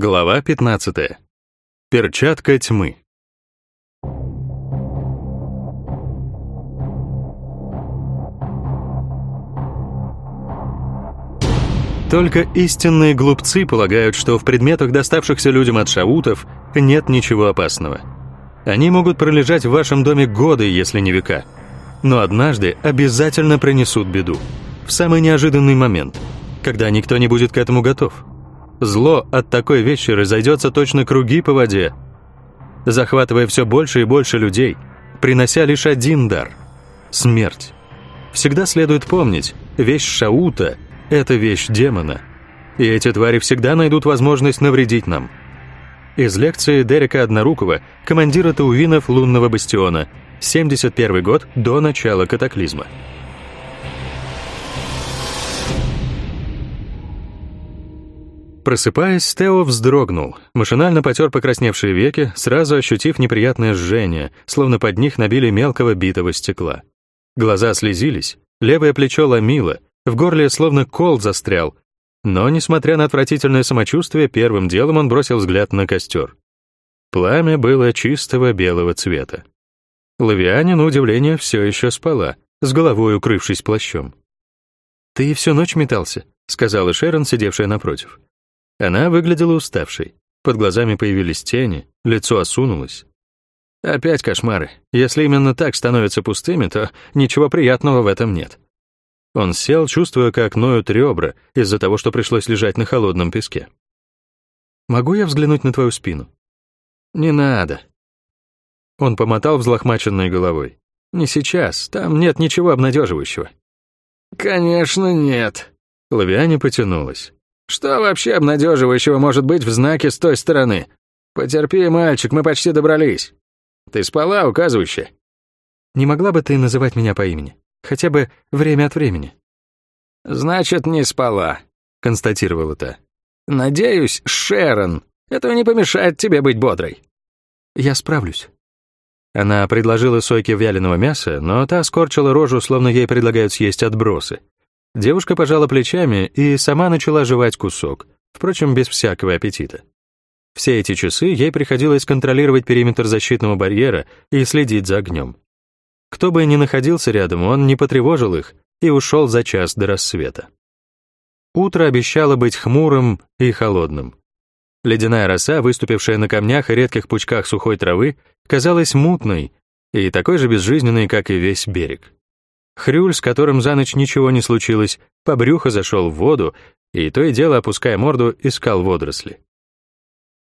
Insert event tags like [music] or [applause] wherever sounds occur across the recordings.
Глава 15. Перчатка тьмы. Только истинные глупцы полагают, что в предметах, доставшихся людям от шаутов, нет ничего опасного. Они могут пролежать в вашем доме годы, если не века. Но однажды обязательно принесут беду. В самый неожиданный момент, когда никто не будет к этому готов. Зло от такой вещи разойдется точно круги по воде, захватывая все больше и больше людей, принося лишь один дар — смерть. Всегда следует помнить, вещь Шаута — это вещь демона. И эти твари всегда найдут возможность навредить нам. Из лекции Дерека Однорукова, командира Таувинов лунного бастиона, 71 год до начала катаклизма. Просыпаясь, Тео вздрогнул, машинально потер покрасневшие веки, сразу ощутив неприятное жжение, словно под них набили мелкого битого стекла. Глаза слезились, левое плечо ломило, в горле словно кол застрял. Но, несмотря на отвратительное самочувствие, первым делом он бросил взгляд на костер. Пламя было чистого белого цвета. Лавиане, на удивление, все еще спала, с головой укрывшись плащом. «Ты всю ночь метался», — сказала Шерон, сидевшая напротив. Она выглядела уставшей. Под глазами появились тени, лицо осунулось. Опять кошмары. Если именно так становятся пустыми, то ничего приятного в этом нет. Он сел, чувствуя, как ноют ребра из-за того, что пришлось лежать на холодном песке. «Могу я взглянуть на твою спину?» «Не надо». Он помотал взлохмаченной головой. «Не сейчас, там нет ничего обнадеживающего». «Конечно нет». Лавиане потянулась. «Что вообще обнадеживающего может быть в знаке с той стороны? Потерпи, мальчик, мы почти добрались. Ты спала, указывающе?» «Не могла бы ты называть меня по имени?» Хотя бы время от времени. «Значит, не спала», — констатировала та. «Надеюсь, Шерон, это не помешает тебе быть бодрой». «Я справлюсь». Она предложила Сойке вяленого мяса, но та скорчила рожу, словно ей предлагают съесть отбросы. Девушка пожала плечами и сама начала жевать кусок, впрочем, без всякого аппетита. Все эти часы ей приходилось контролировать периметр защитного барьера и следить за огнем. Кто бы ни находился рядом, он не потревожил их и ушел за час до рассвета. Утро обещало быть хмурым и холодным. Ледяная роса, выступившая на камнях и редких пучках сухой травы, казалась мутной и такой же безжизненной, как и весь берег. Хрюль, с которым за ночь ничего не случилось, по брюхо зашел в воду и то и дело, опуская морду, искал водоросли.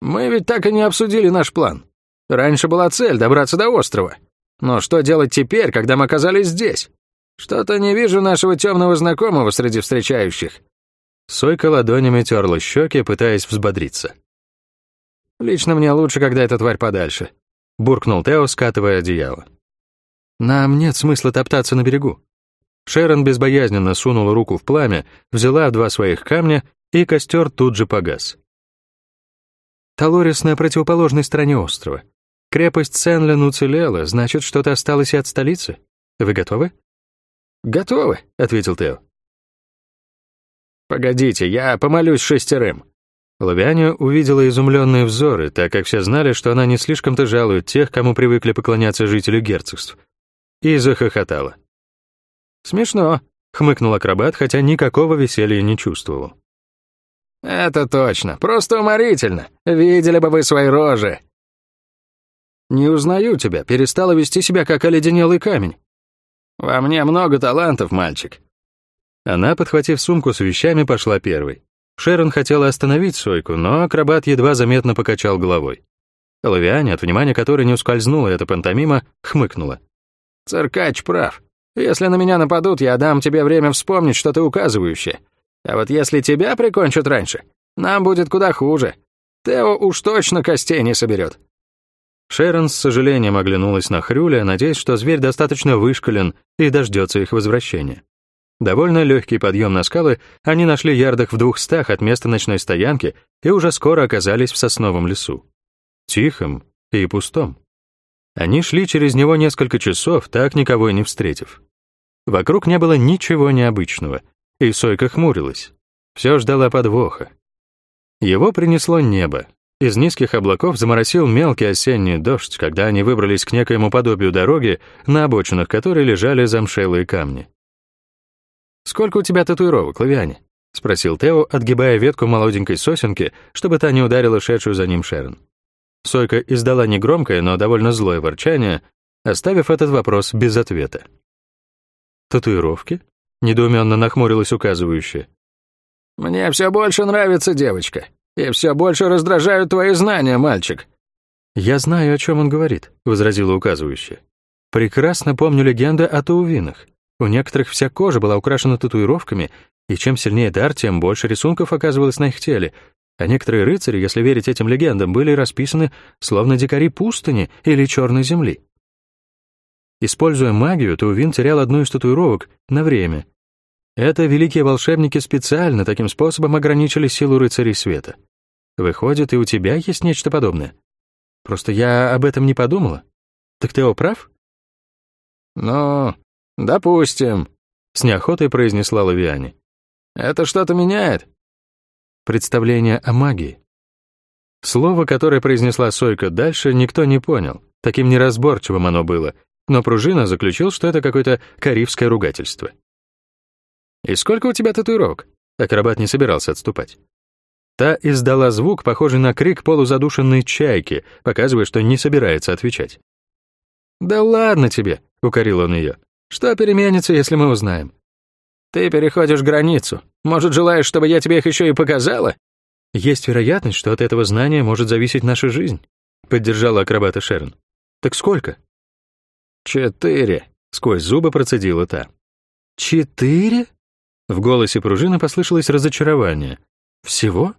«Мы ведь так и не обсудили наш план. Раньше была цель добраться до острова. Но что делать теперь, когда мы оказались здесь? Что-то не вижу нашего темного знакомого среди встречающих». Сойка ладонями терла щеки, пытаясь взбодриться. «Лично мне лучше, когда эта тварь подальше», — буркнул Тео, скатывая одеяло. «Нам нет смысла топтаться на берегу». Шерон безбоязненно сунула руку в пламя, взяла два своих камня, и костер тут же погас. Талорис на противоположной стороне острова. Крепость Сенлен уцелела, значит, что-то осталось и от столицы. Вы готовы? Готовы, ответил Тео. Погодите, я помолюсь шестерым. Лавиане увидела изумленные взоры, так как все знали, что она не слишком-то жалует тех, кому привыкли поклоняться жители герцогств. И захохотала. «Смешно», — хмыкнул акробат, хотя никакого веселья не чувствовал. «Это точно, просто уморительно. Видели бы вы свои рожи. «Не узнаю тебя, перестала вести себя как оледенелый камень». «Во мне много талантов, мальчик». Она, подхватив сумку с вещами, пошла первой. Шерон хотела остановить Сойку, но акробат едва заметно покачал головой. Лавиане, от внимания которой не ускользнула эта пантомима, хмыкнула. «Циркач прав. Если на меня нападут, я дам тебе время вспомнить что-то указывающее. А вот если тебя прикончат раньше, нам будет куда хуже. Тео уж точно костей не соберет. Шерон с сожалением оглянулась на Хрюля, надеясь, что зверь достаточно вышкален и дождется их возвращения. Довольно легкий подъем на скалы они нашли ярдах в двухстах от места ночной стоянки и уже скоро оказались в сосновом лесу. Тихом и пустом. Они шли через него несколько часов, так никого и не встретив. Вокруг не было ничего необычного, и Сойка хмурилась. Все ждала подвоха. Его принесло небо. Из низких облаков заморосил мелкий осенний дождь, когда они выбрались к некоему подобию дороги, на обочинах которой лежали замшелые камни. «Сколько у тебя татуировок, Лавиане?» — спросил Тео, отгибая ветку молоденькой сосенки, чтобы та не ударила шедшую за ним Шерон. Сойка издала негромкое, но довольно злое ворчание, оставив этот вопрос без ответа. «Татуировки?» — недоуменно нахмурилась указывающая. «Мне все больше нравится девочка, и все больше раздражают твои знания, мальчик». «Я знаю, о чем он говорит», — возразила указывающая. «Прекрасно помню легенды о таувинах. У некоторых вся кожа была украшена татуировками, и чем сильнее дар, тем больше рисунков оказывалось на их теле, а некоторые рыцари, если верить этим легендам, были расписаны словно дикари пустыни или черной земли. Используя магию, Таувин терял одну из татуировок на время. Это великие волшебники специально таким способом ограничили силу рыцарей света. Выходит, и у тебя есть нечто подобное? Просто я об этом не подумала. Так Тео прав? Ну, допустим, — с неохотой произнесла Лавиане. Это что-то меняет. Представление о магии. Слово, которое произнесла Сойка дальше, никто не понял. Таким неразборчивым оно было, но пружина заключил, что это какое-то карифское ругательство. «И сколько у тебя татуировок?» Акробат не собирался отступать. Та издала звук, похожий на крик полузадушенной чайки, показывая, что не собирается отвечать. «Да ладно тебе», — укорил он ее. «Что переменится, если мы узнаем? «Ты переходишь границу. Может, желаешь, чтобы я тебе их еще и показала?» «Есть вероятность, что от этого знания может зависеть наша жизнь», — поддержала акробата Шерон. «Так сколько?» «Четыре», — сквозь зубы процедила та. «Четыре?» В голосе пружины послышалось разочарование. «Всего?»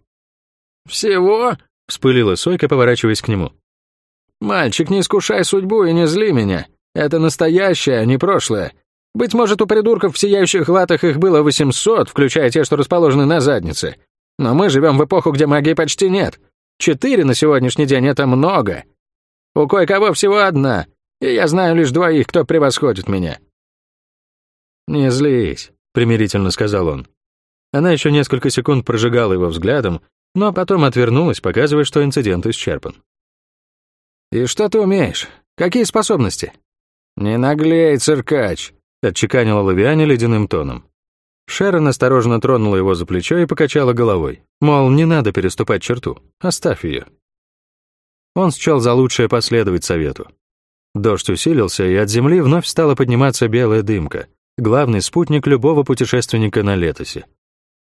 «Всего?» — вспылила Сойка, поворачиваясь к нему. «Мальчик, не искушай судьбу и не зли меня. Это настоящее, а не прошлое. Быть может, у придурков в сияющих латах их было 800, включая те, что расположены на заднице. Но мы живем в эпоху, где магии почти нет. Четыре на сегодняшний день — это много. У кое-кого всего одна, и я знаю лишь двоих, кто превосходит меня». «Не злись», — примирительно сказал он. Она еще несколько секунд прожигала его взглядом, но потом отвернулась, показывая, что инцидент исчерпан. «И что ты умеешь? Какие способности?» «Не наглей, циркач», — отчеканила Лавиане ледяным тоном. Шерон осторожно тронула его за плечо и покачала головой. Мол, не надо переступать черту, оставь ее. Он счел за лучшее последовать совету. Дождь усилился, и от земли вновь стала подниматься белая дымка, главный спутник любого путешественника на летосе.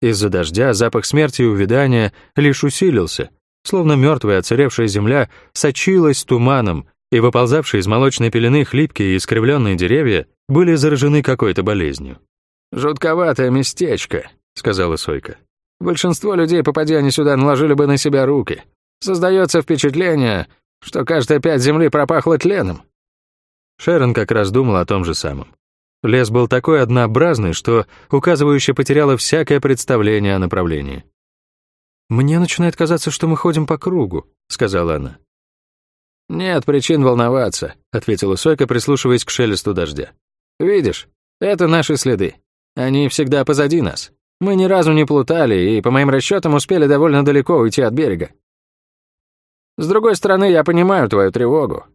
Из-за дождя запах смерти и увядания лишь усилился, словно мертвая оцаревшая земля сочилась туманом, и выползавшие из молочной пелены хлипкие и искривленные деревья были заражены какой-то болезнью. «Жутковатое местечко», — сказала Сойка. «Большинство людей, попадя они сюда, наложили бы на себя руки. Создается впечатление, что каждая пять земли пропахла тленом». Шерон как раз думал о том же самом. Лес был такой однообразный, что указывающая потеряла всякое представление о направлении. «Мне начинает казаться, что мы ходим по кругу», — сказала она. «Нет причин волноваться», — ответила Сойка, прислушиваясь к шелесту дождя. «Видишь, это наши следы. Они всегда позади нас. Мы ни разу не плутали и, по моим расчетам, успели довольно далеко уйти от берега. С другой стороны, я понимаю твою тревогу.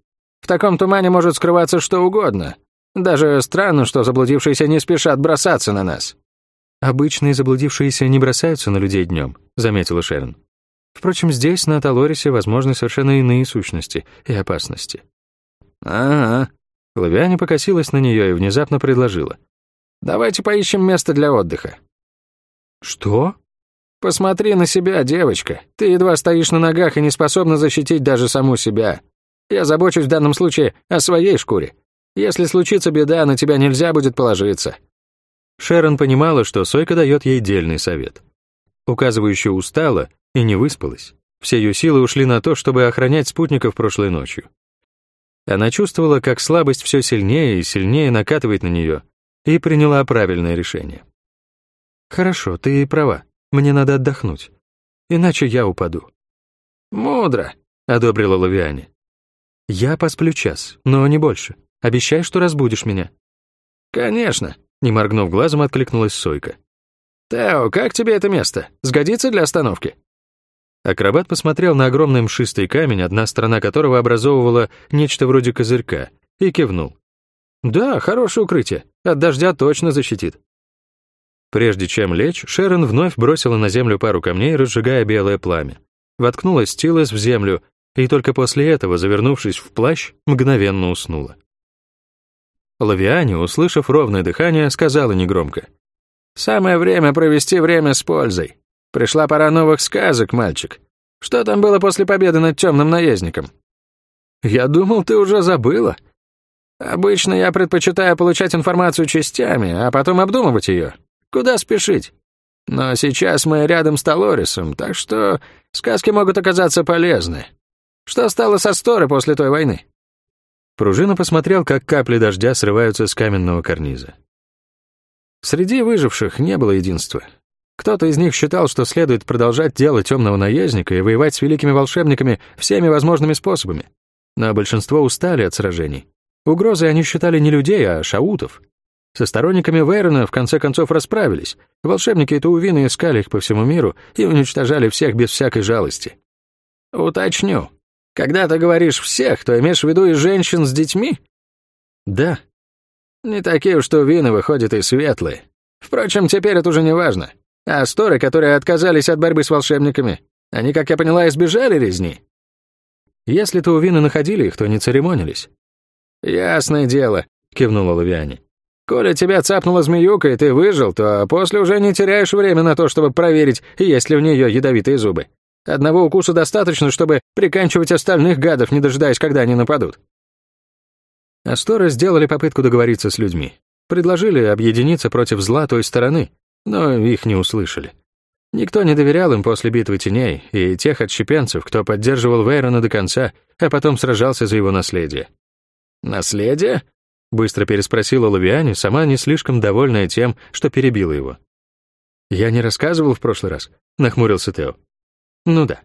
В таком тумане может скрываться что угодно. Даже странно, что заблудившиеся не спешат бросаться на нас». «Обычные заблудившиеся не бросаются на людей днем», — заметила Шерон. Впрочем, здесь, на Талорисе, возможны совершенно иные сущности и опасности. «Ага». Лавиане покосилась на нее и внезапно предложила. «Давайте поищем место для отдыха». «Что?» «Посмотри на себя, девочка. Ты едва стоишь на ногах и не способна защитить даже саму себя. Я забочусь в данном случае о своей шкуре. Если случится беда, на тебя нельзя будет положиться». Шерон понимала, что Сойка дает ей дельный совет. Указывающая устала и не выспалась. Все ее силы ушли на то, чтобы охранять спутников прошлой ночью. Она чувствовала, как слабость все сильнее и сильнее накатывает на нее, и приняла правильное решение. «Хорошо, ты права, мне надо отдохнуть, иначе я упаду». «Мудро», — одобрила Лавиане. «Я посплю час, но не больше. Обещай, что разбудишь меня». «Конечно», — не моргнув глазом, откликнулась Сойка. «Тео, как тебе это место? Сгодится для остановки?» Акробат посмотрел на огромный мшистый камень, одна сторона которого образовывала нечто вроде козырька, и кивнул. «Да, хорошее укрытие. От дождя точно защитит». Прежде чем лечь, Шерон вновь бросила на землю пару камней, разжигая белое пламя. Воткнула стилос в землю, и только после этого, завернувшись в плащ, мгновенно уснула. Лавиане, услышав ровное дыхание, сказала негромко. «Самое время провести время с пользой. Пришла пора новых сказок, мальчик. Что там было после победы над темным наездником?» «Я думал, ты уже забыла», Обычно я предпочитаю получать информацию частями, а потом обдумывать ее. Куда спешить? Но сейчас мы рядом с Толорисом, так что сказки могут оказаться полезны. Что стало со Сторы после той войны?» Пружина посмотрел, как капли дождя срываются с каменного карниза. Среди выживших не было единства. Кто-то из них считал, что следует продолжать дело темного наездника и воевать с великими волшебниками всеми возможными способами. Но большинство устали от сражений. Угрозой они считали не людей, а шаутов. Со сторонниками Вейрона в конце концов расправились. Волшебники и Таувины искали их по всему миру и уничтожали всех без всякой жалости. «Уточню. Когда ты говоришь «всех», то имеешь в виду и женщин с детьми?» «Да». «Не такие уж Таувины выходят и светлые. Впрочем, теперь это уже не важно. А сторы, которые отказались от борьбы с волшебниками, они, как я поняла, избежали резни?» «Если Таувины находили их, то не церемонились. «Ясное дело», — кивнула Лавиане. «Коля тебя цапнула змеюка, и ты выжил, то после уже не теряешь время на то, чтобы проверить, есть ли у нее ядовитые зубы. Одного укуса достаточно, чтобы приканчивать остальных гадов, не дожидаясь, когда они нападут». Асторы сделали попытку договориться с людьми. Предложили объединиться против зла той стороны, но их не услышали. Никто не доверял им после битвы теней и тех отщепенцев, кто поддерживал Вейрона до конца, а потом сражался за его наследие. «Наследие?» — быстро переспросила Лавиане, сама не слишком довольная тем, что перебила его. «Я не рассказывал в прошлый раз», — нахмурился Тео. «Ну да.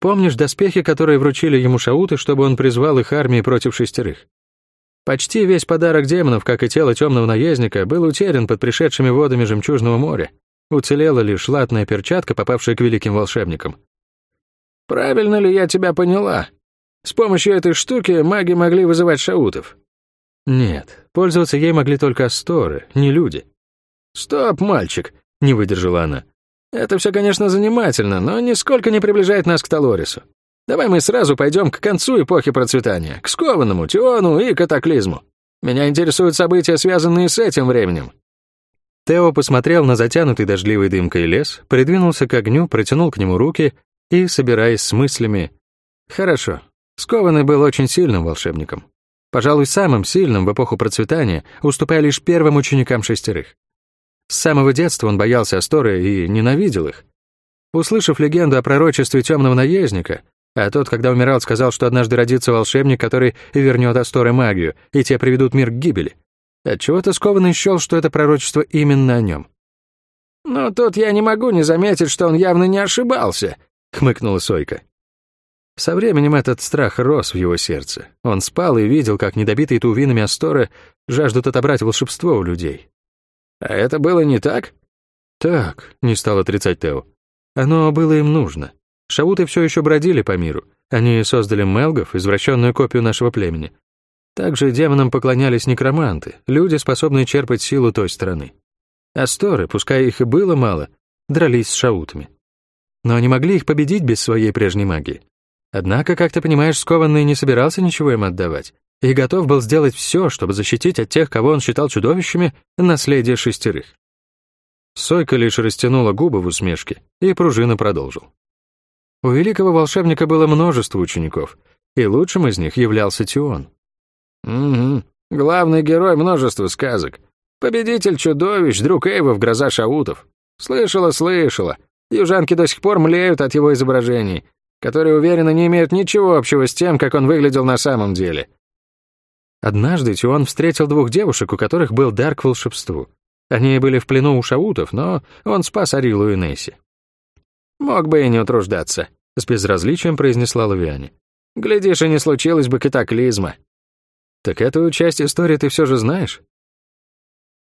Помнишь доспехи, которые вручили ему шауты, чтобы он призвал их армии против шестерых? Почти весь подарок демонов, как и тело темного наездника, был утерян под пришедшими водами Жемчужного моря. Уцелела лишь латная перчатка, попавшая к великим волшебникам. «Правильно ли я тебя поняла?» С помощью этой штуки маги могли вызывать шаутов. Нет, пользоваться ей могли только асторы, не люди. «Стоп, мальчик», — не выдержала она. «Это все, конечно, занимательно, но нисколько не приближает нас к Толорису. Давай мы сразу пойдем к концу эпохи процветания, к скованному, Тиону и катаклизму. Меня интересуют события, связанные с этим временем». Тео посмотрел на затянутый дождливой дымкой лес, придвинулся к огню, протянул к нему руки и, собираясь с мыслями, «Хорошо, Скованный был очень сильным волшебником. Пожалуй, самым сильным в эпоху процветания, уступая лишь первым ученикам шестерых. С самого детства он боялся Асторы и ненавидел их. Услышав легенду о пророчестве темного наездника, а тот, когда умирал, сказал, что однажды родится волшебник, который вернет Асторы магию, и те приведут мир к гибели. Отчего-то скованный счел, что это пророчество именно о нем. «Но тут я не могу не заметить, что он явно не ошибался», — хмыкнула Сойка. Со временем этот страх рос в его сердце. Он спал и видел, как недобитые тувинами Асторы жаждут отобрать волшебство у людей. «А это было не так?» «Так», — не стал отрицать Тео. «Оно было им нужно. Шауты все еще бродили по миру. Они создали мелгов, извращенную копию нашего племени. Также демонам поклонялись некроманты, люди, способные черпать силу той страны. Асторы, пускай их и было мало, дрались с шаутами. Но они могли их победить без своей прежней магии. Однако, как ты понимаешь, скованный не собирался ничего им отдавать и готов был сделать все, чтобы защитить от тех, кого он считал чудовищами, наследие шестерых. Сойка лишь растянула губы в усмешке, и пружина продолжил. У великого волшебника было множество учеников, и лучшим из них являлся Тион. «Угу, главный герой множества сказок. Победитель чудовищ, друг Эйвов, гроза шаутов. Слышала, слышала. Южанки до сих пор млеют от его изображений, которые, уверенно, не имеют ничего общего с тем, как он выглядел на самом деле. Однажды Тион встретил двух девушек, у которых был дар к волшебству. Они были в плену у шаутов, но он спас Арилу и Несси. «Мог бы и не утруждаться», — с безразличием произнесла Лавиане. «Глядишь, и не случилось бы катаклизма». «Так эту часть истории ты все же знаешь?»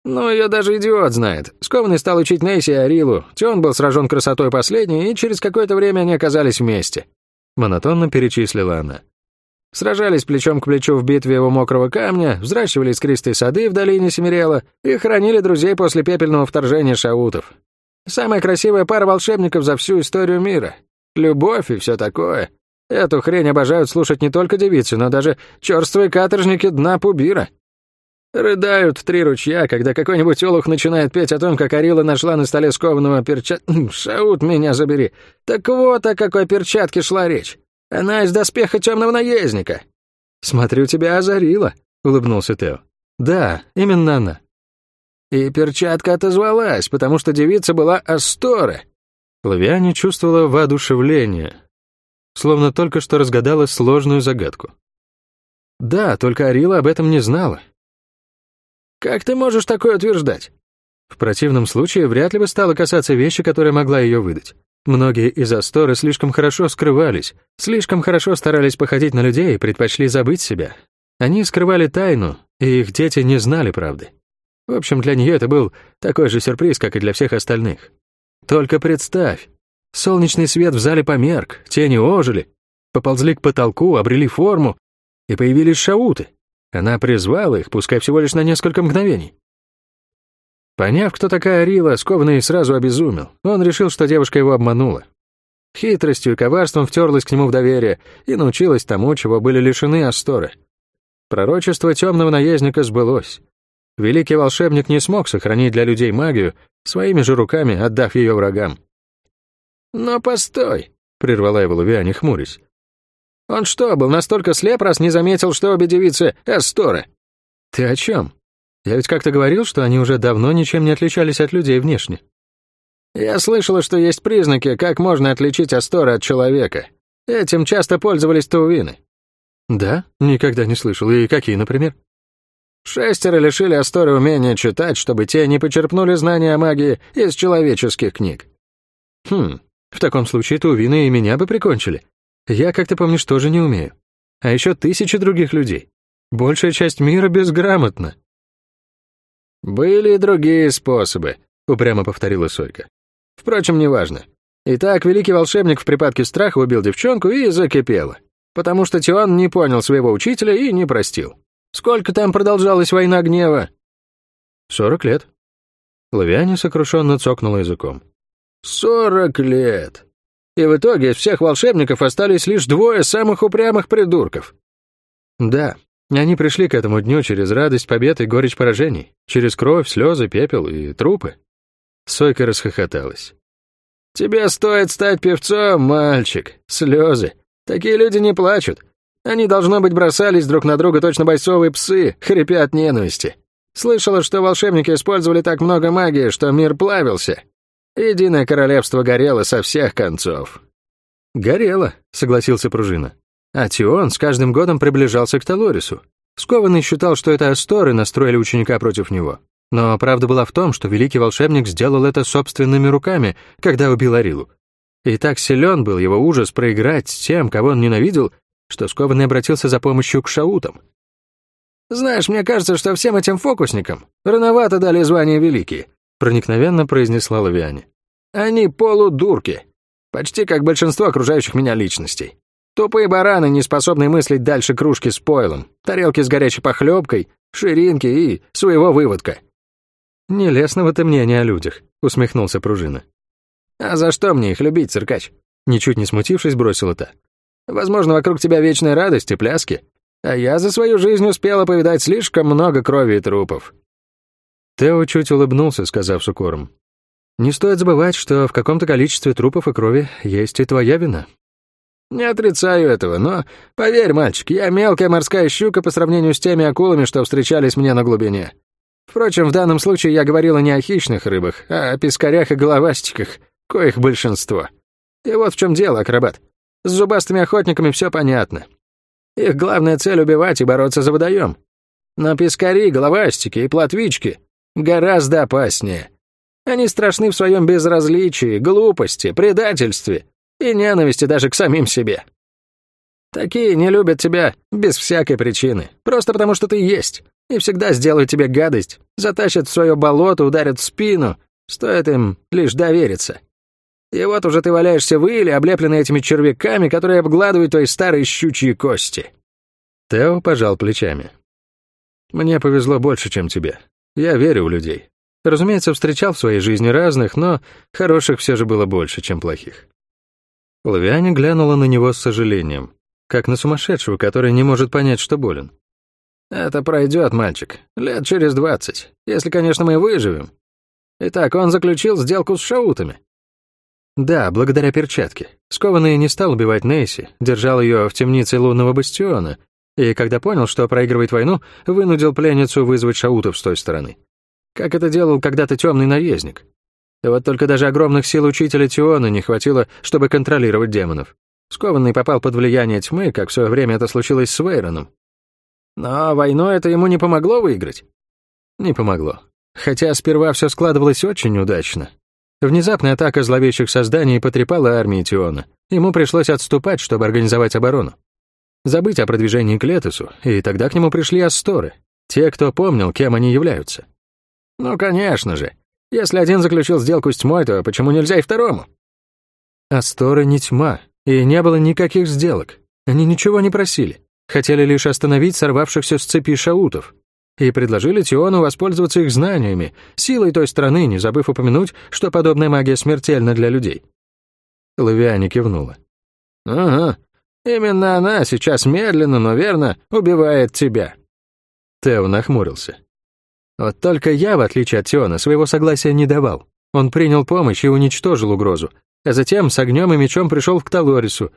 Ну, ее даже идиот знает. Скованный стал учить Нейси и Арилу, Тион был сражен красотой последней, и через какое-то время они оказались вместе. Монотонно перечислила она. Сражались плечом к плечу в битве его мокрого камня, взращивали искристые сады в долине Семирела и хранили друзей после пепельного вторжения шаутов. Самая красивая пара волшебников за всю историю мира. Любовь и все такое. Эту хрень обожают слушать не только девицы, но даже черствые каторжники дна Пубира. Рыдают три ручья, когда какой-нибудь олух начинает петь о том, как Арила нашла на столе скованного перчат... [clears throat] Шаут, меня забери. Так вот о какой перчатке шла речь. Она из доспеха темного наездника. Смотрю, тебя озарила, улыбнулся Тео. Да, именно она. И перчатка отозвалась, потому что девица была Астора. Лавиане чувствовала воодушевление, словно только что разгадала сложную загадку. Да, только Арила об этом не знала. Как ты можешь такое утверждать? В противном случае вряд ли бы стала касаться вещи, которая могла ее выдать. Многие из Асторы слишком хорошо скрывались, слишком хорошо старались походить на людей и предпочли забыть себя. Они скрывали тайну, и их дети не знали правды. В общем, для нее это был такой же сюрприз, как и для всех остальных. Только представь, солнечный свет в зале померк, тени ожили, поползли к потолку, обрели форму, и появились шауты. Она призвала их, пускай всего лишь на несколько мгновений. Поняв, кто такая Рила, скованный сразу обезумел. Он решил, что девушка его обманула. Хитростью и коварством втерлась к нему в доверие и научилась тому, чего были лишены Асторы. Пророчество темного наездника сбылось. Великий волшебник не смог сохранить для людей магию, своими же руками отдав ее врагам. «Но постой», — прервала его Лувиане, хмурясь. Он что, был настолько слеп, раз не заметил, что обе девицы — Эсторы?» «Ты о чем? Я ведь как-то говорил, что они уже давно ничем не отличались от людей внешне». «Я слышала, что есть признаки, как можно отличить Асторы от человека. Этим часто пользовались Таувины». «Да? Никогда не слышал. И какие, например?» Шестеро лишили Асторы умения читать, чтобы те не почерпнули знания о магии из человеческих книг. Хм, в таком случае Таувины и меня бы прикончили. Я, как ты помнишь, тоже не умею. А еще тысячи других людей. Большая часть мира безграмотна». «Были и другие способы», — упрямо повторила Сойка. «Впрочем, неважно. Итак, великий волшебник в припадке страха убил девчонку и закипело, потому что Тион не понял своего учителя и не простил. Сколько там продолжалась война гнева?» «Сорок лет». Лавиане сокрушенно цокнула языком. «Сорок лет! и в итоге из всех волшебников остались лишь двое самых упрямых придурков. Да, они пришли к этому дню через радость побед и горечь поражений, через кровь, слезы, пепел и трупы. Сойка расхохоталась. «Тебе стоит стать певцом, мальчик. Слезы. Такие люди не плачут. Они, должно быть, бросались друг на друга точно бойцовые псы, хрипя от ненависти. Слышала, что волшебники использовали так много магии, что мир плавился. Единое королевство горело со всех концов». «Горело», — согласился Пружина. А Тион с каждым годом приближался к Талорису. Скованный считал, что это Асторы настроили ученика против него. Но правда была в том, что великий волшебник сделал это собственными руками, когда убил Арилу. И так силен был его ужас проиграть тем, кого он ненавидел, что Скованный обратился за помощью к шаутам. «Знаешь, мне кажется, что всем этим фокусникам рановато дали звание Великий проникновенно произнесла Лавиане. «Они полудурки, почти как большинство окружающих меня личностей. Тупые бараны, не способные мыслить дальше кружки с пойлом, тарелки с горячей похлебкой, ширинки и своего выводка». «Нелестного ты мнения о людях», — усмехнулся Пружина. «А за что мне их любить, циркач?» Ничуть не смутившись, бросила та. «Возможно, вокруг тебя вечная радость и пляски, а я за свою жизнь успела повидать слишком много крови и трупов. Тео чуть улыбнулся, сказав с укором. «Не стоит забывать, что в каком-то количестве трупов и крови есть и твоя вина». «Не отрицаю этого, но, поверь, мальчик, я мелкая морская щука по сравнению с теми акулами, что встречались мне на глубине. Впрочем, в данном случае я говорила не о хищных рыбах, а о пескарях и головастиках, коих большинство. И вот в чем дело, акробат. С зубастыми охотниками все понятно. Их главная цель — убивать и бороться за водоем. Но пескари, головастики и плотвички Гораздо опаснее. Они страшны в своем безразличии, глупости, предательстве и ненависти даже к самим себе. Такие не любят тебя без всякой причины, просто потому что ты есть, и всегда сделают тебе гадость, затащат в свое болото, ударят в спину, стоит им лишь довериться. И вот уже ты валяешься в иле, облепленный этими червяками, которые обгладывают твои старые щучьи кости». Тео пожал плечами. «Мне повезло больше, чем тебе. Я верю в людей. Разумеется, встречал в своей жизни разных, но хороших все же было больше, чем плохих». Лавиане глянула на него с сожалением, как на сумасшедшего, который не может понять, что болен. «Это пройдет, мальчик. Лет через двадцать. Если, конечно, мы выживем. Итак, он заключил сделку с шаутами. Да, благодаря перчатке. Скованный не стал убивать Нейси, держал ее в темнице лунного бастиона, и когда понял, что проигрывает войну, вынудил пленницу вызвать шаутов с той стороны. Как это делал когда-то темный наездник. Вот только даже огромных сил учителя Тиона не хватило, чтобы контролировать демонов. Скованный попал под влияние тьмы, как в свое время это случилось с Вейроном. Но войну это ему не помогло выиграть? Не помогло. Хотя сперва все складывалось очень удачно. Внезапная атака зловещих созданий потрепала армии Тиона. Ему пришлось отступать, чтобы организовать оборону. Забыть о продвижении к Летусу, и тогда к нему пришли Асторы, те, кто помнил, кем они являются. Ну, конечно же. Если один заключил сделку с тьмой, то почему нельзя и второму? Асторы не тьма, и не было никаких сделок. Они ничего не просили. Хотели лишь остановить сорвавшихся с цепи шаутов, и предложили Тиону воспользоваться их знаниями, силой той страны, не забыв упомянуть, что подобная магия смертельна для людей. Лавиане кивнула. «Ага, именно она сейчас медленно, но верно убивает тебя». Тео нахмурился. Вот только я, в отличие от Тиона, своего согласия не давал. Он принял помощь и уничтожил угрозу, а затем с огнем и мечом пришел к Талорису.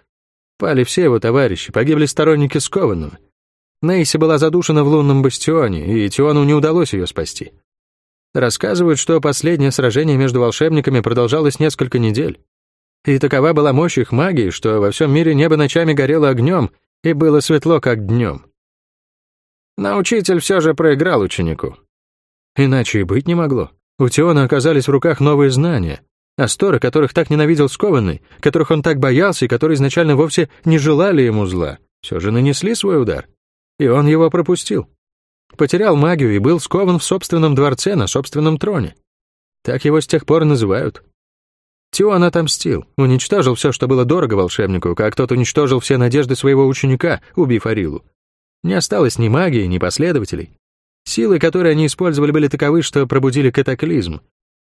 Пали все его товарищи, погибли сторонники скованного. Нейси была задушена в лунном бастионе, и Тиону не удалось ее спасти. Рассказывают, что последнее сражение между волшебниками продолжалось несколько недель. И такова была мощь их магии, что во всем мире небо ночами горело огнем, и было светло, как днем. Но учитель все же проиграл ученику. Иначе и быть не могло. У Теона оказались в руках новые знания. Асторы, которых так ненавидел скованный, которых он так боялся и которые изначально вовсе не желали ему зла, все же нанесли свой удар и он его пропустил. Потерял магию и был скован в собственном дворце на собственном троне. Так его с тех пор называют. Тион отомстил, уничтожил все, что было дорого волшебнику, как тот уничтожил все надежды своего ученика, убив Арилу. Не осталось ни магии, ни последователей. Силы, которые они использовали, были таковы, что пробудили катаклизм.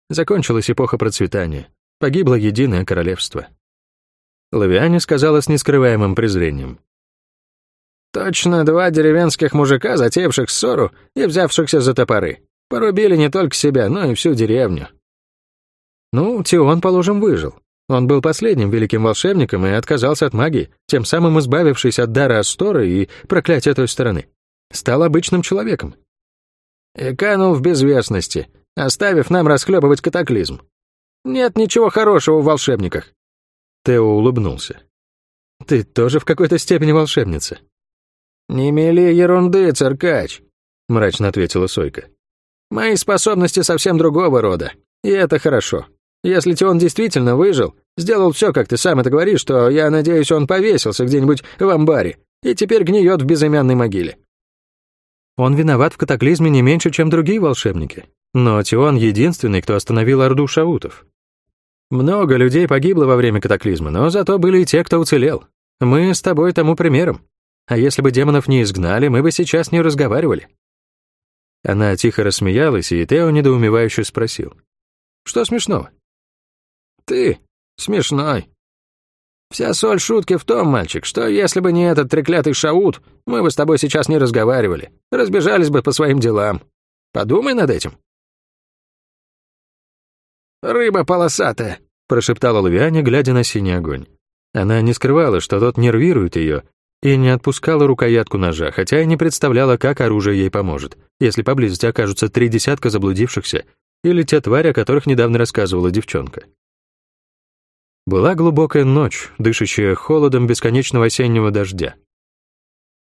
Закончилась эпоха процветания. Погибло единое королевство. Лавиане сказала с нескрываемым презрением. Точно два деревенских мужика, затеявших ссору и взявшихся за топоры. Порубили не только себя, но и всю деревню. Ну, Тион, положим, выжил. Он был последним великим волшебником и отказался от магии, тем самым избавившись от дара Асторы и проклятия той стороны. Стал обычным человеком. И канул в безвестности, оставив нам расхлебывать катаклизм. Нет ничего хорошего в волшебниках. Тео улыбнулся. Ты тоже в какой-то степени волшебница. «Не мели ерунды, циркач», — мрачно ответила Сойка. «Мои способности совсем другого рода, и это хорошо. Если Тион действительно выжил, сделал все, как ты сам это говоришь, то, я надеюсь, он повесился где-нибудь в амбаре и теперь гниет в безымянной могиле». Он виноват в катаклизме не меньше, чем другие волшебники. Но Тион единственный, кто остановил Орду Шаутов. Много людей погибло во время катаклизма, но зато были и те, кто уцелел. Мы с тобой тому примером. А если бы демонов не изгнали, мы бы сейчас не разговаривали». Она тихо рассмеялась, и Тео недоумевающе спросил. «Что смешного?» «Ты смешной. Вся соль шутки в том, мальчик, что если бы не этот треклятый шаут, мы бы с тобой сейчас не разговаривали, разбежались бы по своим делам. Подумай над этим». «Рыба полосатая», — прошептала Лавиане, глядя на синий огонь. Она не скрывала, что тот нервирует ее, и не отпускала рукоятку ножа, хотя и не представляла, как оружие ей поможет, если поблизости окажутся три десятка заблудившихся или те твари, о которых недавно рассказывала девчонка. Была глубокая ночь, дышащая холодом бесконечного осеннего дождя.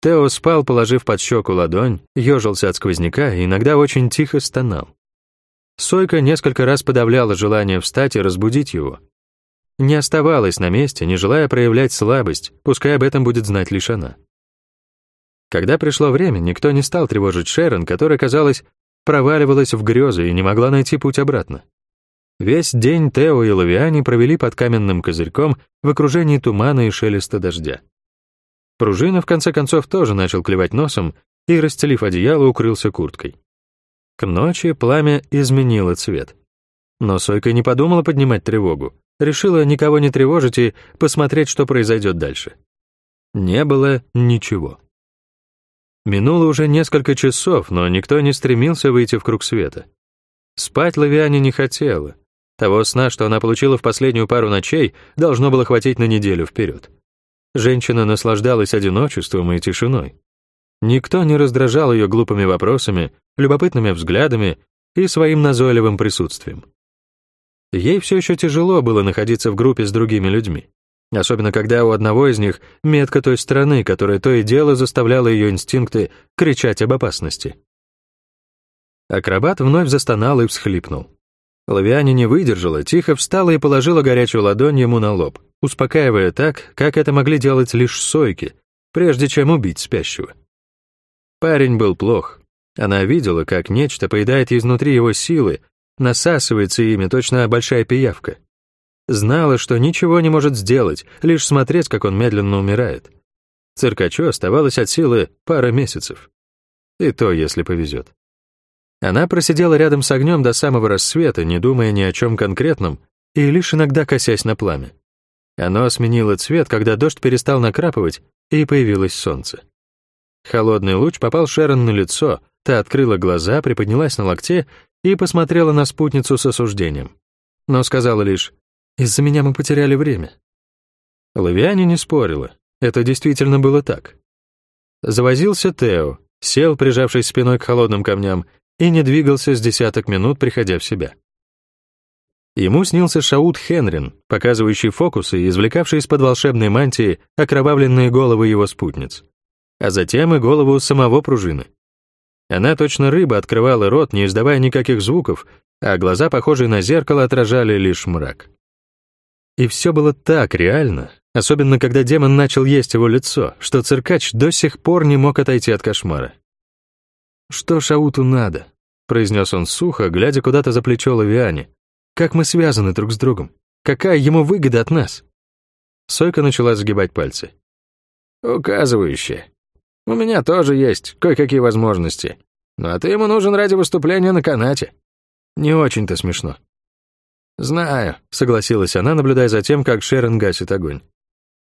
Тео спал, положив под щеку ладонь, ежился от сквозняка и иногда очень тихо стонал. Сойка несколько раз подавляла желание встать и разбудить его. Не оставалась на месте, не желая проявлять слабость, пускай об этом будет знать лишь она. Когда пришло время, никто не стал тревожить Шерон, которая, казалось, проваливалась в грезы и не могла найти путь обратно. Весь день Тео и Лавиани провели под каменным козырьком в окружении тумана и шелеста дождя. Пружина, в конце концов, тоже начал клевать носом и, расстелив одеяло, укрылся курткой. К ночи пламя изменило цвет. Но Сойка не подумала поднимать тревогу, решила никого не тревожить и посмотреть, что произойдет дальше. Не было ничего. Минуло уже несколько часов, но никто не стремился выйти в круг света. Спать Лавиане не хотела. Того сна, что она получила в последнюю пару ночей, должно было хватить на неделю вперед. Женщина наслаждалась одиночеством и тишиной. Никто не раздражал ее глупыми вопросами, любопытными взглядами и своим назойливым присутствием. Ей все еще тяжело было находиться в группе с другими людьми. Особенно когда у одного из них метка той стороны, которая то и дело заставляла ее инстинкты кричать об опасности. Акробат вновь застонал и всхлипнул. Лавиане не выдержала, тихо встала и положила горячую ладонь ему на лоб, успокаивая так, как это могли делать лишь сойки, прежде чем убить спящего. Парень был плох. Она видела, как нечто поедает изнутри его силы, насасывается ими, точно большая пиявка. Знала, что ничего не может сделать, лишь смотреть, как он медленно умирает. Циркачу оставалось от силы пара месяцев. И то, если повезет. Она просидела рядом с огнем до самого рассвета, не думая ни о чем конкретном, и лишь иногда косясь на пламя. Оно сменило цвет, когда дождь перестал накрапывать, и появилось солнце. Холодный луч попал Шерон на лицо, та открыла глаза, приподнялась на локте и посмотрела на спутницу с осуждением. Но сказала лишь из-за меня мы потеряли время. Лавиане не спорила. Это действительно было так. Завозился Тео, сел, прижавшись спиной к холодным камням, и не двигался с десяток минут, приходя в себя. Ему снился Шаут Хенрин, показывающий фокусы и извлекавший из-под волшебной мантии окровавленные головы его спутниц, а затем и голову самого пружины. Она точно рыба открывала рот, не издавая никаких звуков, а глаза, похожие на зеркало, отражали лишь мрак. И все было так реально, особенно когда демон начал есть его лицо, что циркач до сих пор не мог отойти от кошмара. «Что Шауту надо?» — произнес он сухо, глядя куда-то за плечо Лавиане. «Как мы связаны друг с другом? Какая ему выгода от нас?» Сойка начала сгибать пальцы. «Указывающее. У меня тоже есть кое-какие возможности. Ну а ты ему нужен ради выступления на канате. Не очень-то смешно. «Знаю», — согласилась она, наблюдая за тем, как Шерон гасит огонь.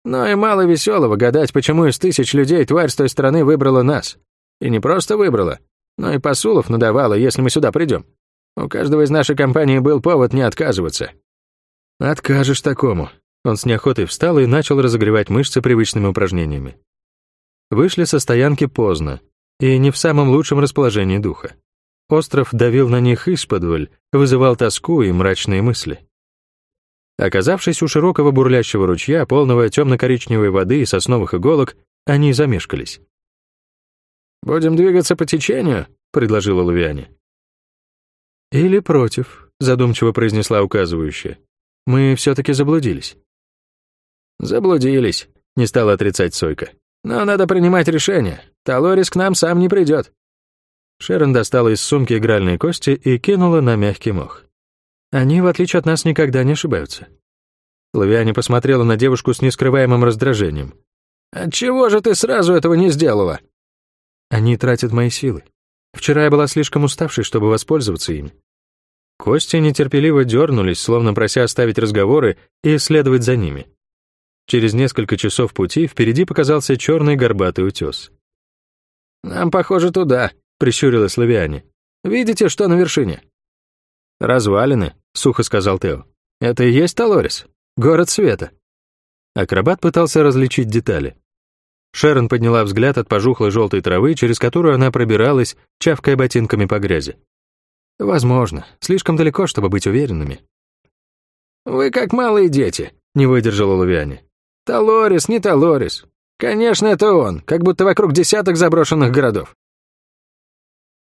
«Но и мало веселого гадать, почему из тысяч людей тварь с той стороны выбрала нас. И не просто выбрала, но и посулов надавала, если мы сюда придем. У каждого из нашей компании был повод не отказываться». «Откажешь такому». Он с неохотой встал и начал разогревать мышцы привычными упражнениями. Вышли со стоянки поздно и не в самом лучшем расположении духа. Остров давил на них исподволь, вызывал тоску и мрачные мысли. Оказавшись у широкого бурлящего ручья, полного темно-коричневой воды и сосновых иголок, они замешкались. «Будем двигаться по течению», — предложила Лувиане. «Или против», — задумчиво произнесла указывающая. «Мы все-таки заблудились». «Заблудились», — не стала отрицать Сойка. «Но надо принимать решение. Талорис к нам сам не придет. Шерон достала из сумки игральные кости и кинула на мягкий мох. Они, в отличие от нас, никогда не ошибаются. Лавиане посмотрела на девушку с нескрываемым раздражением. «Отчего же ты сразу этого не сделала?» «Они тратят мои силы. Вчера я была слишком уставшей, чтобы воспользоваться ими». Кости нетерпеливо дернулись, словно прося оставить разговоры и следовать за ними. Через несколько часов пути впереди показался черный горбатый утес. «Нам, похоже, туда», — прищурилась Лавиане. «Видите, что на вершине?» «Развалины», — сухо сказал Тео. «Это и есть Талорис? Город света». Акробат пытался различить детали. Шерон подняла взгляд от пожухлой желтой травы, через которую она пробиралась, чавкая ботинками по грязи. «Возможно. Слишком далеко, чтобы быть уверенными». «Вы как малые дети», — не выдержала Лавиане. «Талорис, не Талорис. Конечно, это он, как будто вокруг десяток заброшенных городов.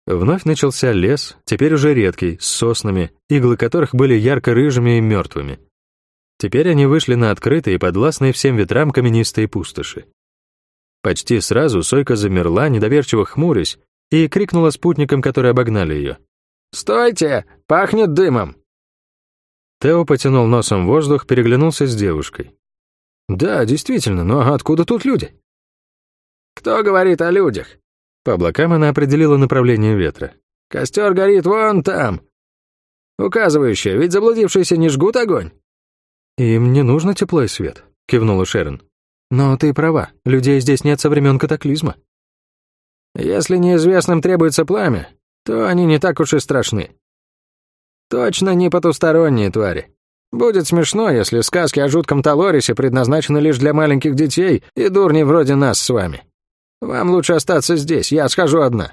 Вновь начался лес, теперь уже редкий, с соснами, иглы которых были ярко-рыжими и мертвыми. Теперь они вышли на открытые, подвластные всем ветрам каменистые пустоши. Почти сразу Сойка замерла, недоверчиво хмурясь, и крикнула спутникам, которые обогнали ее. «Стойте! Пахнет дымом!» Тео потянул носом воздух, переглянулся с девушкой. «Да, действительно, но откуда тут люди?» «Кто говорит о людях?» По облакам она определила направление ветра. «Костер горит вон там!» «Указывающее, ведь заблудившиеся не жгут огонь!» «Им не нужно тепло и свет», — кивнула Шерон. «Но ты права, людей здесь нет со времен катаклизма». «Если неизвестным требуется пламя, то они не так уж и страшны. Точно не потусторонние твари. Будет смешно, если сказки о жутком Талорисе предназначены лишь для маленьких детей и дурни вроде нас с вами. Вам лучше остаться здесь, я схожу одна».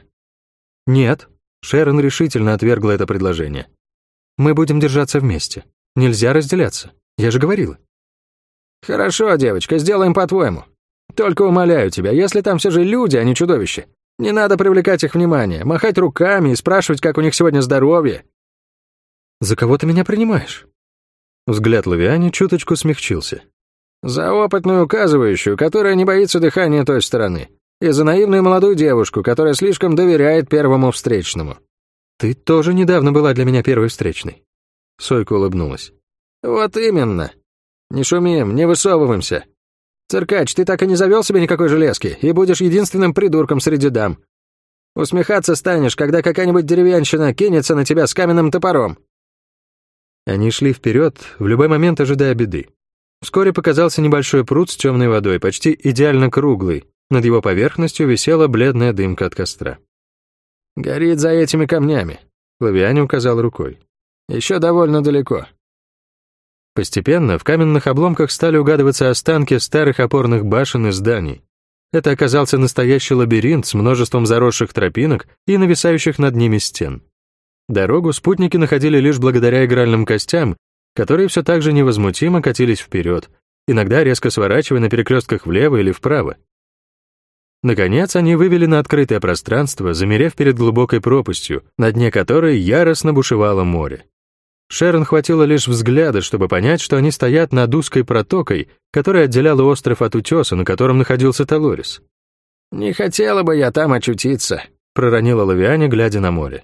«Нет», — Шерон решительно отвергла это предложение. «Мы будем держаться вместе. Нельзя разделяться. Я же говорила». «Хорошо, девочка, сделаем по-твоему. Только умоляю тебя, если там все же люди, а не чудовища, не надо привлекать их внимание, махать руками и спрашивать, как у них сегодня здоровье». «За кого ты меня принимаешь?» Взгляд Лавиани чуточку смягчился. «За опытную указывающую, которая не боится дыхания той стороны, и за наивную молодую девушку, которая слишком доверяет первому встречному». «Ты тоже недавно была для меня первой встречной». Сойка улыбнулась. «Вот именно. Не шумим, не высовываемся. Циркач, ты так и не завел себе никакой железки, и будешь единственным придурком среди дам. Усмехаться станешь, когда какая-нибудь деревенщина кинется на тебя с каменным топором». Они шли вперед, в любой момент ожидая беды. Вскоре показался небольшой пруд с темной водой, почти идеально круглый. Над его поверхностью висела бледная дымка от костра. «Горит за этими камнями», — Лавиане указал рукой. «Еще довольно далеко. Постепенно в каменных обломках стали угадываться останки старых опорных башен и зданий. Это оказался настоящий лабиринт с множеством заросших тропинок и нависающих над ними стен. Дорогу спутники находили лишь благодаря игральным костям, которые все так же невозмутимо катились вперед, иногда резко сворачивая на перекрестках влево или вправо. Наконец, они вывели на открытое пространство, замерев перед глубокой пропастью, на дне которой яростно бушевало море. Шерон хватило лишь взгляда, чтобы понять, что они стоят над узкой протокой, которая отделяла остров от утеса, на котором находился Талорис. «Не хотела бы я там очутиться», — проронила Лавиане, глядя на море.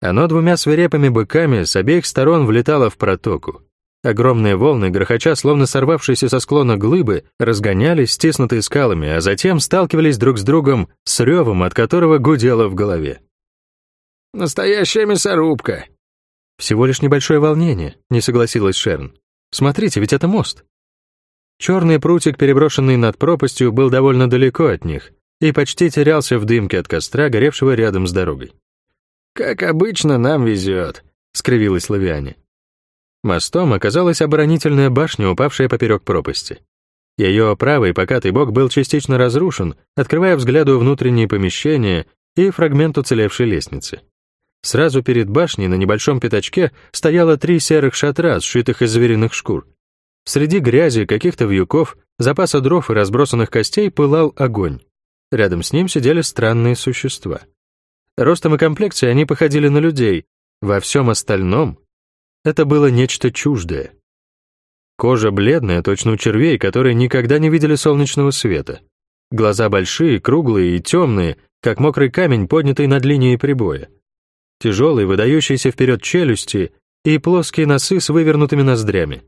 Оно двумя свирепыми быками с обеих сторон влетало в протоку. Огромные волны, грохоча, словно сорвавшиеся со склона глыбы, разгонялись, стиснутые скалами, а затем сталкивались друг с другом с ревом, от которого гудело в голове. «Настоящая мясорубка», «Всего лишь небольшое волнение», — не согласилась Шерн. «Смотрите, ведь это мост». Черный прутик, переброшенный над пропастью, был довольно далеко от них и почти терялся в дымке от костра, горевшего рядом с дорогой. «Как обычно, нам везет», — скривилась Лавиане. Мостом оказалась оборонительная башня, упавшая поперек пропасти. Ее правый покатый бок был частично разрушен, открывая взгляду внутренние помещения и фрагмент уцелевшей лестницы. Сразу перед башней на небольшом пятачке стояло три серых шатра, сшитых из звериных шкур. Среди грязи, каких-то вьюков, запаса дров и разбросанных костей пылал огонь. Рядом с ним сидели странные существа. Ростом и комплекцией они походили на людей, во всем остальном это было нечто чуждое. Кожа бледная, точно у червей, которые никогда не видели солнечного света. Глаза большие, круглые и темные, как мокрый камень, поднятый над линией прибоя тяжелые, выдающиеся вперед челюсти и плоские носы с вывернутыми ноздрями.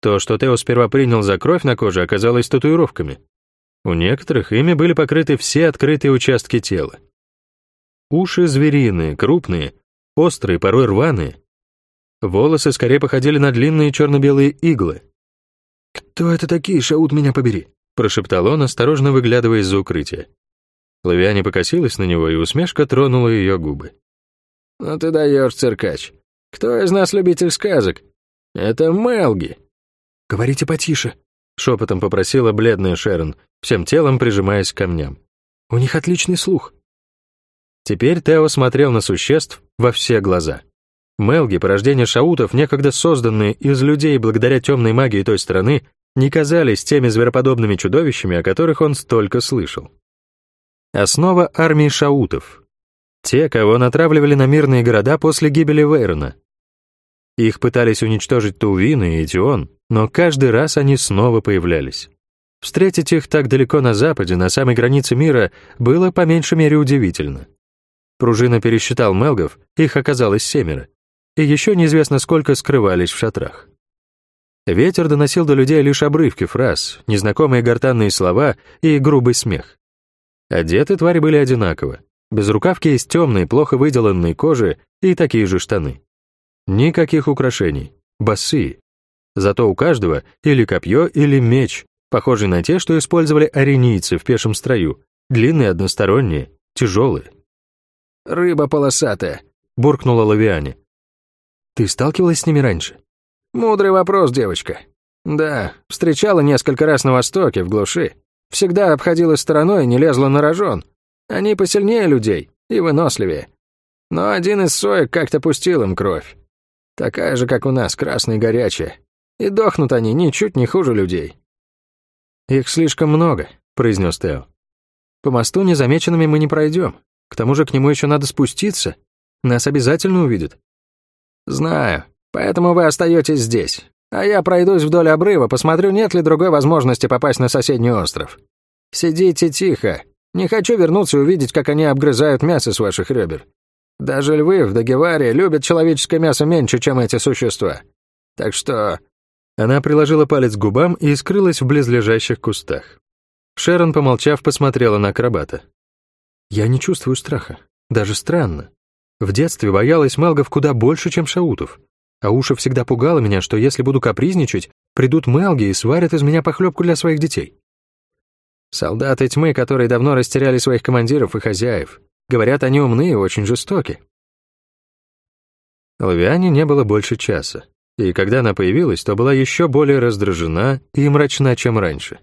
То, что Тео сперва принял за кровь на коже, оказалось татуировками. У некоторых ими были покрыты все открытые участки тела. Уши звериные, крупные, острые, порой рваные. Волосы скорее походили на длинные черно-белые иглы. «Кто это такие, Шаут, меня побери?» прошептал он, осторожно выглядывая из-за укрытия. Лавиане покосилась на него, и усмешка тронула ее губы. «Ну ты даешь, циркач. Кто из нас любитель сказок? Это Мелги». «Говорите потише», — шепотом попросила бледная Шерон, всем телом прижимаясь к камням. «У них отличный слух». Теперь Тео смотрел на существ во все глаза. Мелги, порождение шаутов, некогда созданные из людей благодаря темной магии той страны, не казались теми звероподобными чудовищами, о которых он столько слышал. Основа армии шаутов, те, кого натравливали на мирные города после гибели Вейрона. Их пытались уничтожить Тувин и Этион, но каждый раз они снова появлялись. Встретить их так далеко на западе, на самой границе мира, было по меньшей мере удивительно. Пружина пересчитал мелгов, их оказалось семеро, и еще неизвестно сколько скрывались в шатрах. Ветер доносил до людей лишь обрывки фраз, незнакомые гортанные слова и грубый смех. Одеты твари были одинаково, без рукавки из темной, плохо выделанной кожи и такие же штаны. Никаких украшений, босые. Зато у каждого или копье, или меч, похожий на те, что использовали аренийцы в пешем строю, длинные односторонние, тяжелые. «Рыба полосатая», — буркнула Лавиане. «Ты сталкивалась с ними раньше?» «Мудрый вопрос, девочка. Да, встречала несколько раз на Востоке, в глуши. Всегда обходила стороной не лезла на рожон. Они посильнее людей и выносливее. Но один из соек как-то пустил им кровь. Такая же, как у нас, красная и горячая. И дохнут они ничуть не хуже людей. «Их слишком много», — произнес Тео. «По мосту незамеченными мы не пройдем. К тому же к нему еще надо спуститься. Нас обязательно увидят». «Знаю. Поэтому вы остаетесь здесь. А я пройдусь вдоль обрыва, посмотрю, нет ли другой возможности попасть на соседний остров. Сидите тихо. Не хочу вернуться и увидеть, как они обгрызают мясо с ваших ребер. Даже львы в Дагеваре любят человеческое мясо меньше, чем эти существа. Так что...» Она приложила палец к губам и скрылась в близлежащих кустах. Шерон, помолчав, посмотрела на акробата. «Я не чувствую страха. Даже странно. В детстве боялась Мелгов куда больше, чем Шаутов. А Уша всегда пугала меня, что если буду капризничать, придут Мелги и сварят из меня похлебку для своих детей. Солдаты тьмы, которые давно растеряли своих командиров и хозяев. Говорят, они умны и очень жестоки. Лавиане не было больше часа, и когда она появилась, то была еще более раздражена и мрачна, чем раньше.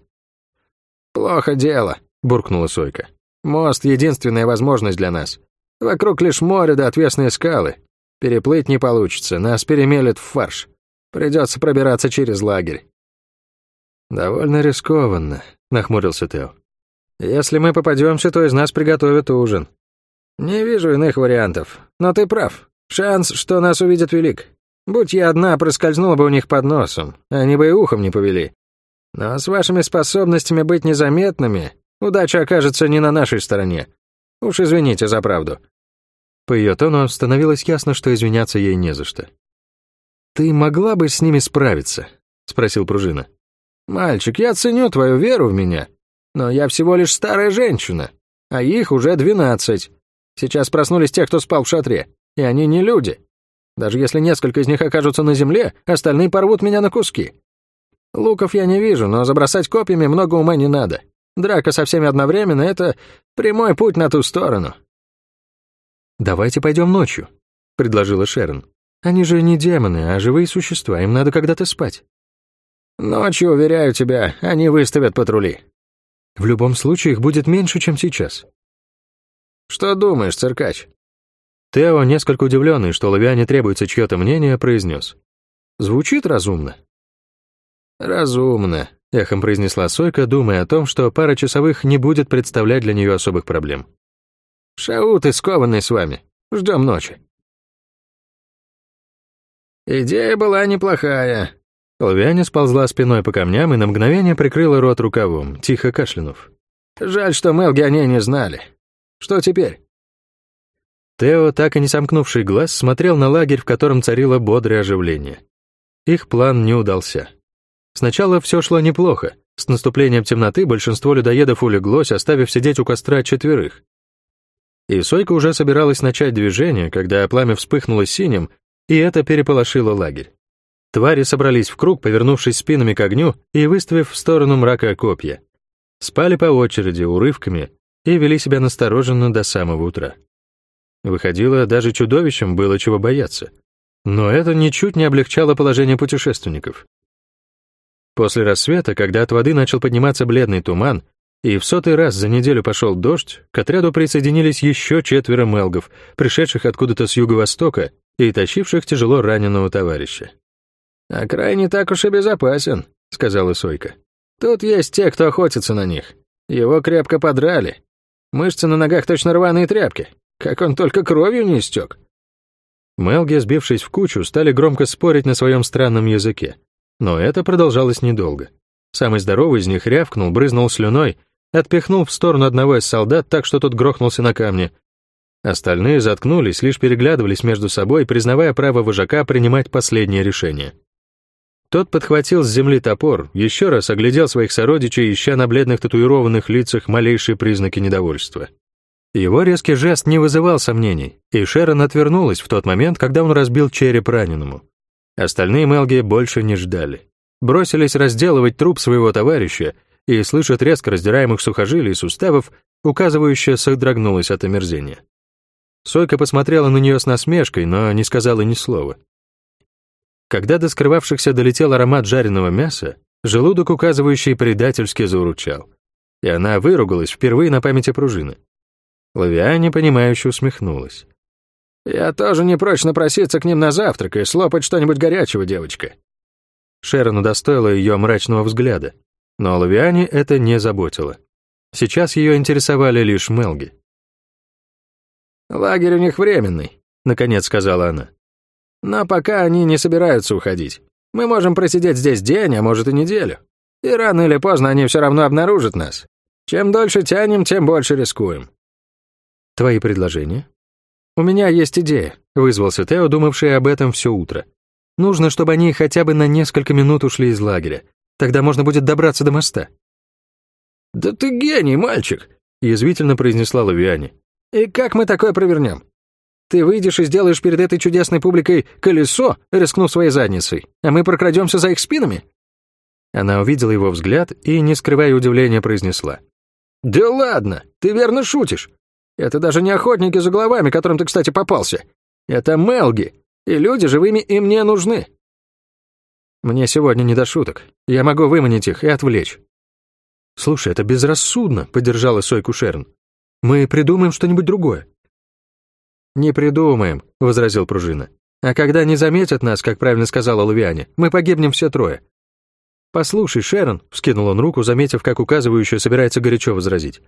«Плохо дело», — буркнула Сойка. «Мост — единственная возможность для нас. Вокруг лишь море да отвесные скалы. Переплыть не получится, нас перемелет в фарш. Придется пробираться через лагерь». «Довольно рискованно», — нахмурился Тео. «Если мы попадемся, то из нас приготовят ужин. «Не вижу иных вариантов. Но ты прав. Шанс, что нас увидят, велик. Будь я одна, проскользнула бы у них под носом. Они бы и ухом не повели. Но с вашими способностями быть незаметными, удача окажется не на нашей стороне. Уж извините за правду». По ее тону становилось ясно, что извиняться ей не за что. «Ты могла бы с ними справиться?» — спросил Пружина. «Мальчик, я ценю твою веру в меня, но я всего лишь старая женщина, а их уже двенадцать. Сейчас проснулись те, кто спал в шатре, и они не люди. Даже если несколько из них окажутся на земле, остальные порвут меня на куски. Луков я не вижу, но забросать копьями много ума не надо. Драка со всеми одновременно — это прямой путь на ту сторону». «Давайте пойдем ночью», — предложила Шерон. «Они же не демоны, а живые существа, им надо когда-то спать». «Ночью, уверяю тебя, они выставят патрули». «В любом случае их будет меньше, чем сейчас. «Что думаешь, циркач?» Тео, несколько удивленный, что Лавиане требуется чье-то мнение, произнес. «Звучит разумно». «Разумно», — эхом произнесла Сойка, думая о том, что пара часовых не будет представлять для нее особых проблем. «Шаут и с вами. Ждем ночи». Идея была неплохая. Лавиане сползла спиной по камням и на мгновение прикрыла рот рукавом, тихо кашлянув. Жаль, что Мелги о ней не знали. Что теперь?» Тео, так и не сомкнувший глаз, смотрел на лагерь, в котором царило бодрое оживление. Их план не удался. Сначала все шло неплохо. С наступлением темноты большинство людоедов улеглось, оставив сидеть у костра четверых. И Сойка уже собиралась начать движение, когда пламя вспыхнуло синим, и это переполошило лагерь. Твари собрались в круг, повернувшись спинами к огню и выставив в сторону мрака копья. Спали по очереди, урывками, и вели себя настороженно до самого утра. Выходило, даже чудовищам было чего бояться. Но это ничуть не облегчало положение путешественников. После рассвета, когда от воды начал подниматься бледный туман, и в сотый раз за неделю пошел дождь, к отряду присоединились еще четверо мелгов, пришедших откуда-то с юго-востока и тащивших тяжело раненого товарища. «А край не так уж и безопасен», — сказала Сойка. «Тут есть те, кто охотится на них. Его крепко подрали, Мышцы на ногах точно рваные тряпки. Как он только кровью не истек. Мелги, сбившись в кучу, стали громко спорить на своем странном языке. Но это продолжалось недолго. Самый здоровый из них рявкнул, брызнул слюной, отпихнул в сторону одного из солдат так, что тот грохнулся на камне. Остальные заткнулись, лишь переглядывались между собой, признавая право вожака принимать последнее решение. Тот подхватил с земли топор, еще раз оглядел своих сородичей, ища на бледных татуированных лицах малейшие признаки недовольства. Его резкий жест не вызывал сомнений, и Шерон отвернулась в тот момент, когда он разбил череп раненому. Остальные Мелги больше не ждали. Бросились разделывать труп своего товарища, и, слыша треск раздираемых сухожилий и суставов, указывающая содрогнулась от омерзения. Сойка посмотрела на нее с насмешкой, но не сказала ни слова. Когда до скрывавшихся долетел аромат жареного мяса, желудок, указывающий предательски, заурчал. И она выругалась впервые на памяти пружины. Лавиане, понимающе усмехнулась. «Я тоже не прочь напроситься к ним на завтрак и слопать что-нибудь горячего, девочка». Шерон удостоила ее мрачного взгляда, но Лавиане это не заботило. Сейчас ее интересовали лишь Мелги. «Лагерь у них временный», — наконец сказала она. Но пока они не собираются уходить. Мы можем просидеть здесь день, а может и неделю. И рано или поздно они все равно обнаружат нас. Чем дольше тянем, тем больше рискуем. Твои предложения? У меня есть идея, вызвался Тео, думавший об этом все утро. Нужно, чтобы они хотя бы на несколько минут ушли из лагеря. Тогда можно будет добраться до моста. «Да ты гений, мальчик!» — язвительно произнесла Лавиане. «И как мы такое провернем? Ты выйдешь и сделаешь перед этой чудесной публикой колесо, рискнув своей задницей, а мы прокрадемся за их спинами?» Она увидела его взгляд и, не скрывая удивления, произнесла. «Да ладно, ты верно шутишь. Это даже не охотники за головами, которым ты, кстати, попался. Это Мелги, и люди живыми им не нужны». «Мне сегодня не до шуток. Я могу выманить их и отвлечь». «Слушай, это безрассудно», — поддержала Сойку Шерн. «Мы придумаем что-нибудь другое. «Не придумаем», — возразил Пружина. «А когда не заметят нас, как правильно сказала Лувиане, мы погибнем все трое». «Послушай, Шерон», — вскинул он руку, заметив, как указывающая собирается горячо возразить.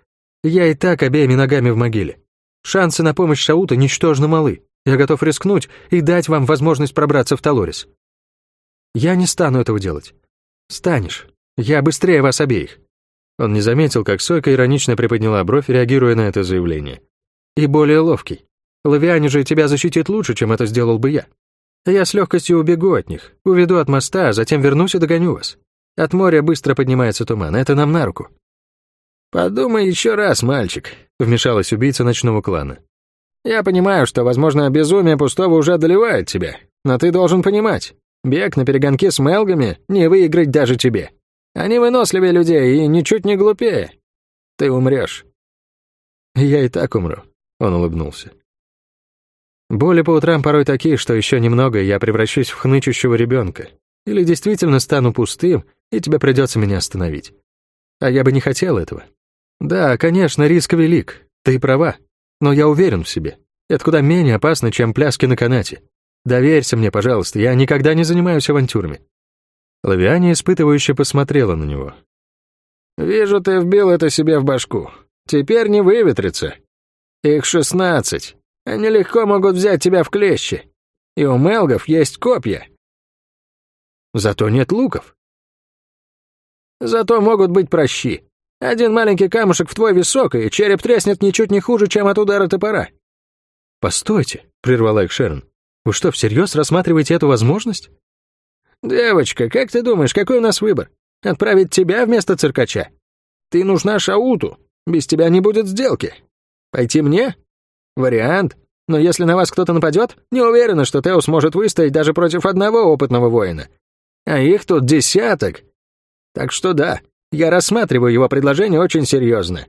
«Я и так обеими ногами в могиле. Шансы на помощь Шаута ничтожно малы. Я готов рискнуть и дать вам возможность пробраться в Талорис. Я не стану этого делать. Станешь. Я быстрее вас обеих». Он не заметил, как Сойка иронично приподняла бровь, реагируя на это заявление. «И более ловкий. Лавиане же тебя защитит лучше, чем это сделал бы я. Я с легкостью убегу от них, уведу от моста, а затем вернусь и догоню вас. От моря быстро поднимается туман, это нам на руку». «Подумай еще раз, мальчик», — вмешалась убийца ночного клана. «Я понимаю, что, возможно, безумие пустого уже одолевает тебя, но ты должен понимать, бег на перегонки с Мелгами не выиграть даже тебе. Они выносливее людей и ничуть не глупее. Ты умрешь». «Я и так умру», — он улыбнулся. Боли по утрам порой такие, что еще немного, и я превращусь в хнычущего ребенка. Или действительно стану пустым, и тебе придется меня остановить. А я бы не хотел этого. Да, конечно, риск велик, ты права, но я уверен в себе. Это куда менее опасно, чем пляски на канате. Доверься мне, пожалуйста, я никогда не занимаюсь авантюрами». Лавиане испытывающе посмотрела на него. «Вижу, ты вбил это себе в башку. Теперь не выветрится. Их шестнадцать. Они легко могут взять тебя в клещи. И у мелгов есть копья. Зато нет луков. Зато могут быть прощи. Один маленький камушек в твой висок, и череп треснет ничуть не хуже, чем от удара топора. «Постойте», — прервала их Шерон. «Вы что, всерьез рассматриваете эту возможность?» «Девочка, как ты думаешь, какой у нас выбор? Отправить тебя вместо циркача? Ты нужна Шауту. Без тебя не будет сделки. Пойти мне? Вариант. Но если на вас кто-то нападет, не уверена, что Тео сможет выстоять даже против одного опытного воина. А их тут десяток. Так что да, я рассматриваю его предложение очень серьезно.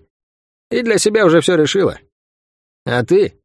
И для себя уже все решила. А ты?